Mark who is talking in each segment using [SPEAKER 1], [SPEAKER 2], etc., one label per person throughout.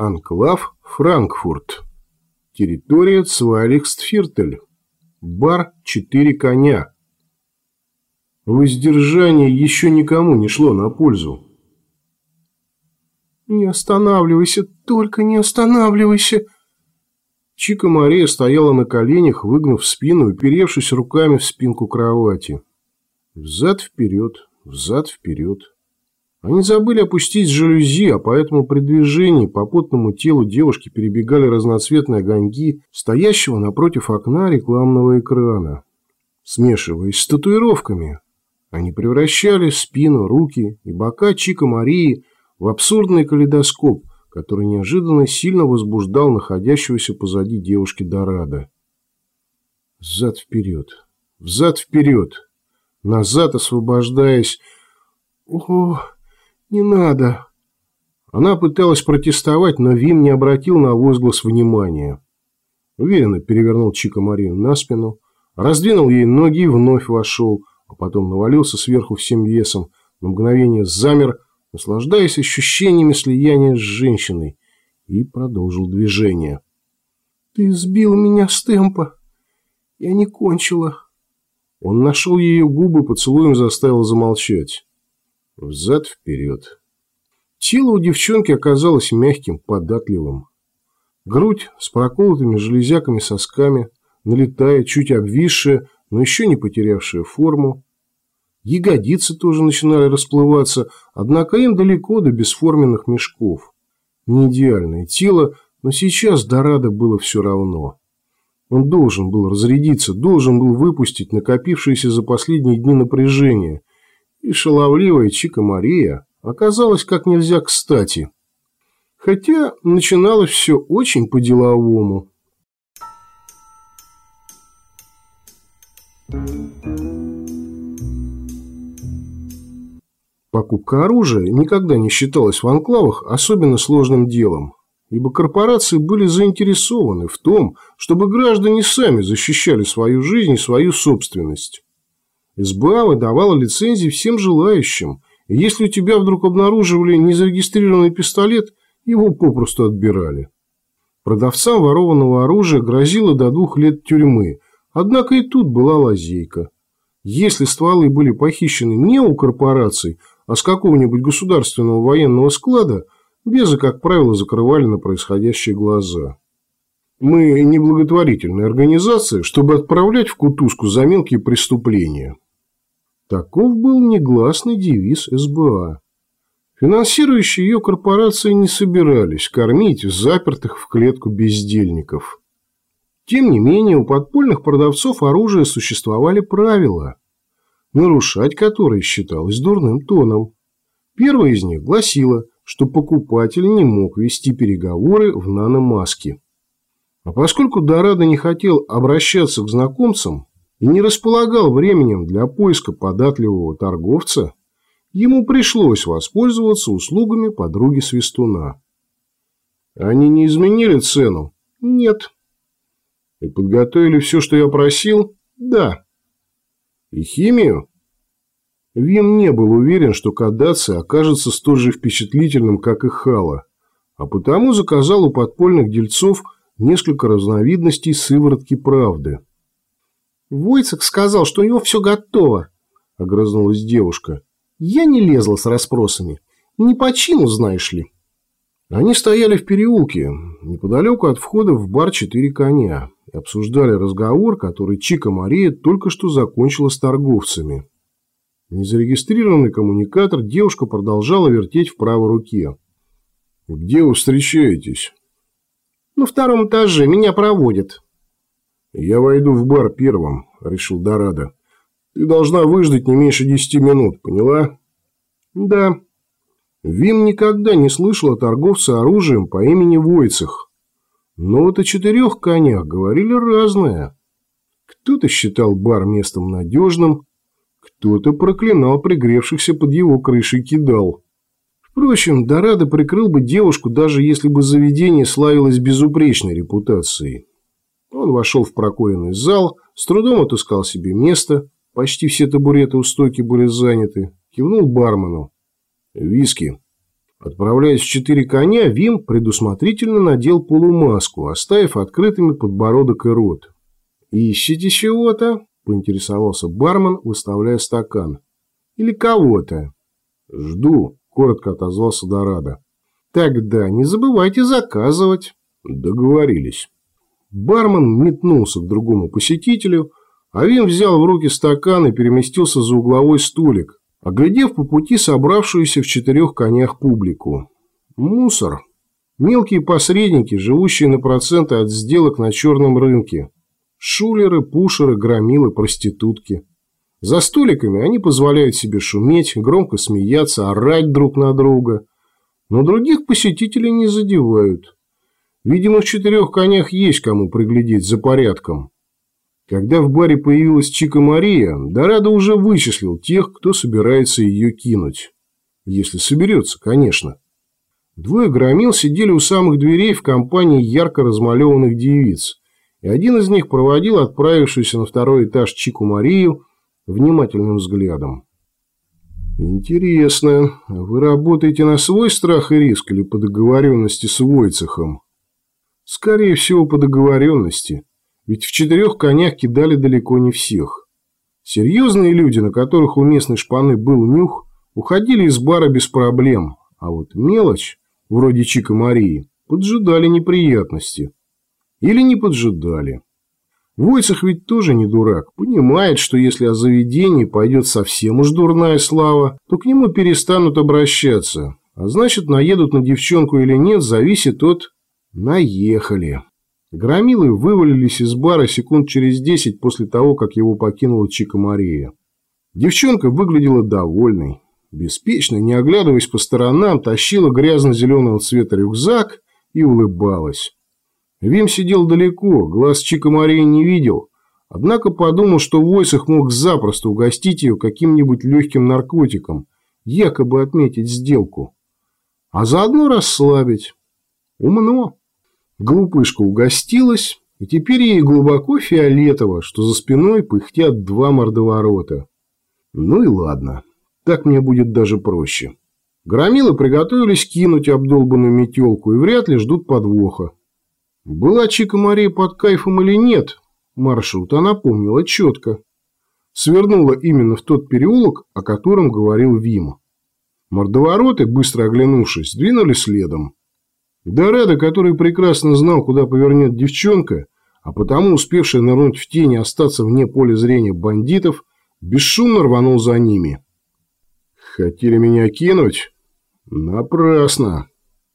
[SPEAKER 1] Анклав Франкфурт. Территория Цвайлихстфиртель. Бар «Четыре коня». Воздержание еще никому не шло на пользу.
[SPEAKER 2] «Не останавливайся, только не останавливайся!»
[SPEAKER 1] Чика Мария стояла на коленях, выгнув спину и уперевшись руками в спинку кровати. Взад-вперед, взад-вперед. Они забыли опустить жалюзи, а поэтому при движении по потному телу девушки перебегали разноцветные огоньки стоящего напротив окна рекламного экрана. Смешиваясь с татуировками, они превращали спину, руки и бока Чика Марии в абсурдный калейдоскоп, который неожиданно сильно возбуждал находящегося позади девушки Дорадо. Взад-вперед, взад-вперед, назад освобождаясь.
[SPEAKER 2] Ох! «Не надо!»
[SPEAKER 1] Она пыталась протестовать, но Вим не обратил на возглас внимания. Уверенно перевернул Чика Марию на спину, раздвинул ей ноги и вновь вошел, а потом навалился сверху всем весом, на мгновение замер, наслаждаясь ощущениями слияния с женщиной, и продолжил движение.
[SPEAKER 2] «Ты сбил меня с темпа. Я не кончила».
[SPEAKER 1] Он нашел ее губы, поцелуем заставил замолчать. Взад-вперед. Тело у девчонки оказалось мягким, податливым. Грудь с проколотыми железяками сосками, налетая, чуть обвисшая, но еще не потерявшая форму. Ягодицы тоже начинали расплываться, однако им далеко до бесформенных мешков. Не идеальное тело, но сейчас Дорадо было все равно. Он должен был разрядиться, должен был выпустить накопившееся за последние дни напряжение, и шаловливая Чика Мария оказалась как нельзя кстати. Хотя начиналось все очень по-деловому. Покупка оружия никогда не считалась в анклавах особенно сложным делом, ибо корпорации были заинтересованы в том, чтобы граждане сами защищали свою жизнь и свою собственность. СБА выдавала лицензии всем желающим, и если у тебя вдруг обнаруживали незарегистрированный пистолет, его попросту отбирали. Продавцам ворованного оружия грозило до двух лет тюрьмы, однако и тут была лазейка. Если стволы были похищены не у корпораций, а с какого-нибудь государственного военного склада, безы, как правило, закрывали на происходящие глаза. Мы не благотворительная организация, чтобы отправлять в кутузку за мелкие преступления. Таков был негласный девиз СБА. Финансирующие ее корпорации не собирались кормить запертых в клетку бездельников. Тем не менее, у подпольных продавцов оружия существовали правила, нарушать которые считалось дурным тоном. Первое из них гласило, что покупатель не мог вести переговоры в наномаске. А поскольку Дорадо не хотел обращаться к знакомцам и не располагал временем для поиска податливого торговца, ему пришлось воспользоваться услугами подруги Свистуна. Они не изменили цену? Нет. И подготовили все, что я просил? Да. И химию? Вим не был уверен, что Кадаци окажется столь же впечатлительным, как и Хала, а потому заказал у подпольных дельцов – несколько разновидностей сыворотки правды.
[SPEAKER 2] «Войцек сказал, что у него все готово», – огрызнулась девушка. «Я не лезла с расспросами. Не по чину, знаешь ли».
[SPEAKER 1] Они стояли в переулке, неподалеку от входа в бар «Четыре коня», и обсуждали разговор, который Чика Мария только что закончила с торговцами. Незарегистрированный коммуникатор девушка продолжала вертеть в правой руке. «Где вы встречаетесь?»
[SPEAKER 2] На втором этаже меня проводят.
[SPEAKER 1] Я войду в бар первым, решил Дорадо. Ты должна выждать не меньше десяти минут, поняла?
[SPEAKER 2] Да.
[SPEAKER 1] Вим никогда не слышал о торговце оружием по имени Войцех. Но вот о четырех конях говорили разное. Кто-то считал бар местом надежным, кто-то проклинал пригревшихся под его крышей кидал. Впрочем, Дорадо прикрыл бы девушку, даже если бы заведение славилось безупречной репутацией. Он вошел в прокуренный зал, с трудом отыскал себе место, почти все табуреты у стойки были заняты, кивнул бармену. «Виски». Отправляясь в четыре коня, Вим предусмотрительно надел полумаску, оставив открытыми подбородок и рот. «Ищите чего-то?» – поинтересовался бармен, выставляя стакан. «Или кого-то?» «Жду», – коротко отозвался Дорадо. «Тогда не забывайте заказывать». Договорились. Бармен метнулся к другому посетителю, а Вим взял в руки стакан и переместился за угловой столик, оглядев по пути собравшуюся в четырех конях публику. Мусор. Мелкие посредники, живущие на проценты от сделок на черном рынке. Шулеры, пушеры, громилы, проститутки. За столиками они позволяют себе шуметь, громко смеяться, орать друг на друга. Но других посетителей не задевают. Видимо, в четырех конях есть кому приглядеть за порядком. Когда в баре появилась Чика Мария, Дорадо уже вычислил тех, кто собирается ее кинуть. Если соберется, конечно. Двое громил сидели у самых дверей в компании ярко размалеванных девиц, и один из них проводил отправившуюся на второй этаж Чику Марию внимательным взглядом. «Интересно, вы работаете на свой страх и риск или по договоренности с Войцехом?» «Скорее всего, по договоренности». Ведь в четырех конях кидали далеко не всех. Серьезные люди, на которых у местной шпаны был нюх, уходили из бара без проблем, а вот мелочь, вроде Чика Марии, поджидали неприятности. Или не поджидали. Войцах ведь тоже не дурак, понимает, что если о заведении пойдет совсем уж дурная слава, то к нему перестанут обращаться, а значит наедут на девчонку или нет, зависит от «наехали». Громилы вывалились из бара секунд через десять после того, как его покинула Чика Мария. Девчонка выглядела довольной. Беспечно, не оглядываясь по сторонам, тащила грязно-зеленого цвета рюкзак и улыбалась. Вим сидел далеко, глаз Чика Марии не видел, однако подумал, что Войсах мог запросто угостить ее каким-нибудь легким наркотиком, якобы отметить сделку, а заодно расслабить. Умно. Глупышка угостилась, и теперь ей глубоко фиолетово, что за спиной пыхтят два мордоворота. Ну и ладно, так мне будет даже проще. Громилы приготовились кинуть обдолбанную метелку и вряд ли ждут подвоха. Была Чика Мария под кайфом или нет, маршрут она помнила четко. Свернула именно в тот переулок, о котором говорил Вима. Мордовороты, быстро оглянувшись, двинули следом. Дорадо, который прекрасно знал, куда повернет девчонка, а потому успевший нырнуть в тени остаться вне поля зрения бандитов, бесшумно рванул за ними. «Хотели меня кинуть?» «Напрасно!»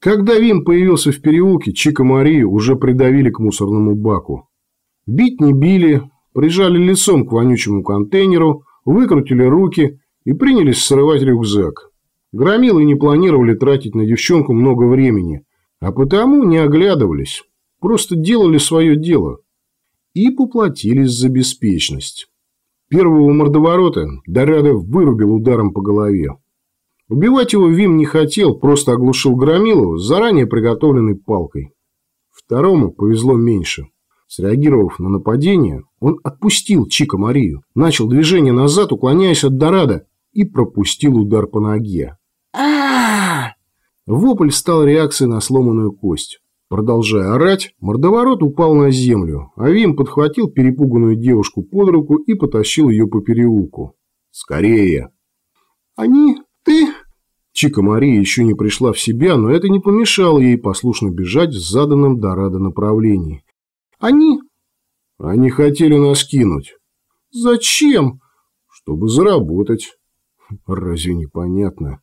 [SPEAKER 1] Когда Вим появился в переулке, Чика Марию уже придавили к мусорному баку. Бить не били, прижали лицом к вонючему контейнеру, выкрутили руки и принялись срывать рюкзак. Громилы не планировали тратить на девчонку много времени, а потому не оглядывались, просто делали свое дело и поплатились за беспечность. Первого мордоворота Дорадо вырубил ударом по голове. Убивать его Вим не хотел, просто оглушил Громилова заранее приготовленной палкой. Второму повезло меньше. Среагировав на нападение, он отпустил Чика Марию, начал движение назад, уклоняясь от Дорадо, и пропустил удар по ноге. а Вопль стал реакцией на сломанную кость. Продолжая орать, мордоворот упал на землю, а Вим подхватил перепуганную девушку под руку и потащил ее по переулку. «Скорее!» «Они? Ты?» Чика Мария еще не пришла в себя, но это не помешало ей послушно бежать в заданном Дорадо направлении. «Они?» «Они хотели нас кинуть».
[SPEAKER 2] «Зачем?»
[SPEAKER 1] «Чтобы заработать». «Разве непонятно?»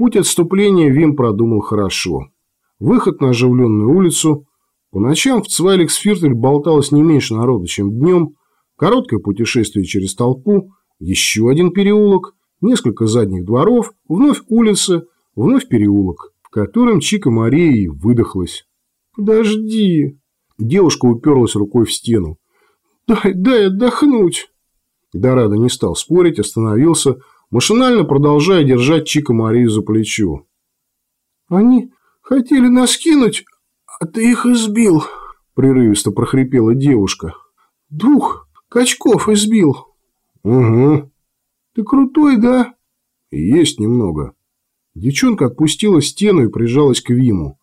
[SPEAKER 1] Путь отступления Вим продумал хорошо. Выход на оживленную улицу. По ночам в Цвайликсфиртель болталось не меньше народа, чем днем. Короткое путешествие через толпу. Еще один переулок. Несколько задних дворов. Вновь улица. Вновь переулок, в котором Чика Мария и выдохлась.
[SPEAKER 2] «Подожди!»
[SPEAKER 1] Девушка уперлась рукой в стену.
[SPEAKER 2] «Дай, дай отдохнуть!»
[SPEAKER 1] Дорадо не стал спорить, остановился, машинально продолжая держать Чика Марию за плечо.
[SPEAKER 2] «Они хотели нас кинуть, а ты их избил», – прерывисто прохрипела девушка. «Двух качков избил».
[SPEAKER 1] «Угу».
[SPEAKER 2] «Ты крутой, да?»
[SPEAKER 1] «Есть немного». Девчонка отпустила стену и прижалась к Виму.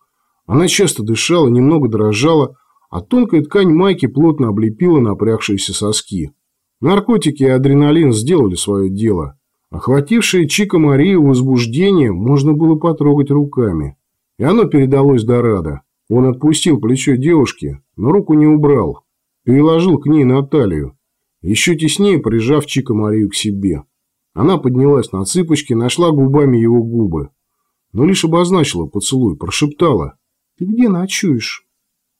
[SPEAKER 1] Она часто дышала, немного дрожала, а тонкая ткань майки плотно облепила напрягшиеся соски. Наркотики и адреналин сделали свое дело. Охватившее Чика Марию возбуждение можно было потрогать руками. И оно передалось Дорадо. Он отпустил плечо девушки, но руку не убрал. Переложил к ней на талию, еще теснее прижав Чика Марию к себе. Она поднялась на цыпочки, нашла губами его губы. Но лишь обозначила поцелуй, прошептала. «Ты где ночуешь?»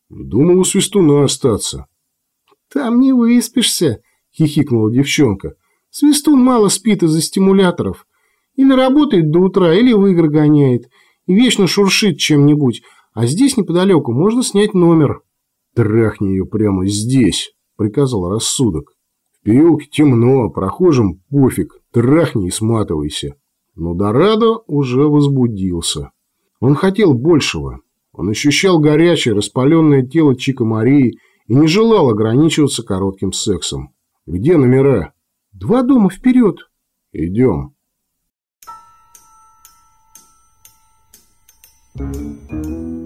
[SPEAKER 1] «Думал у Свистуна остаться».
[SPEAKER 2] «Там не выспишься», – хихикнула девчонка. «Свистун мало спит из-за стимуляторов. Или работает до утра, или в игры гоняет. И вечно шуршит чем-нибудь. А здесь неподалеку можно снять номер».
[SPEAKER 1] «Трахни ее прямо здесь», – приказал рассудок. «В переулке темно, прохожим пофиг, трахни и сматывайся». Но Дорадо уже возбудился. Он хотел большего. Он ощущал горячее, распаленное тело Чика Марии и не желал ограничиваться коротким сексом. «Где номера?»
[SPEAKER 2] «Два дома вперед».
[SPEAKER 1] «Идем». Thank you.